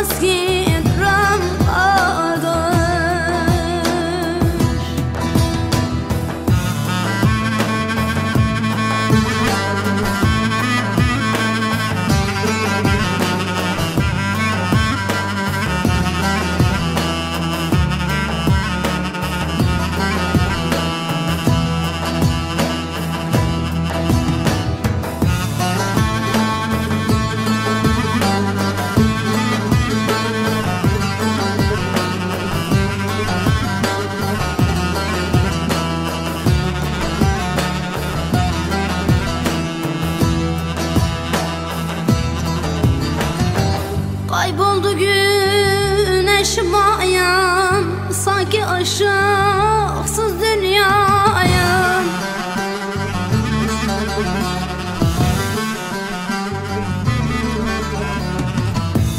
conseguir. Kayboldu güneş mayan Sanki aşıksız dünyaya.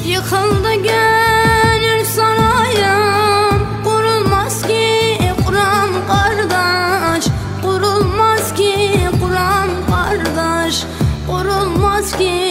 Yıkıldı gönül sarayım Kurulmaz ki Kur'an kardeş. Kurulmaz ki Kur'an kardeş Kurulmaz ki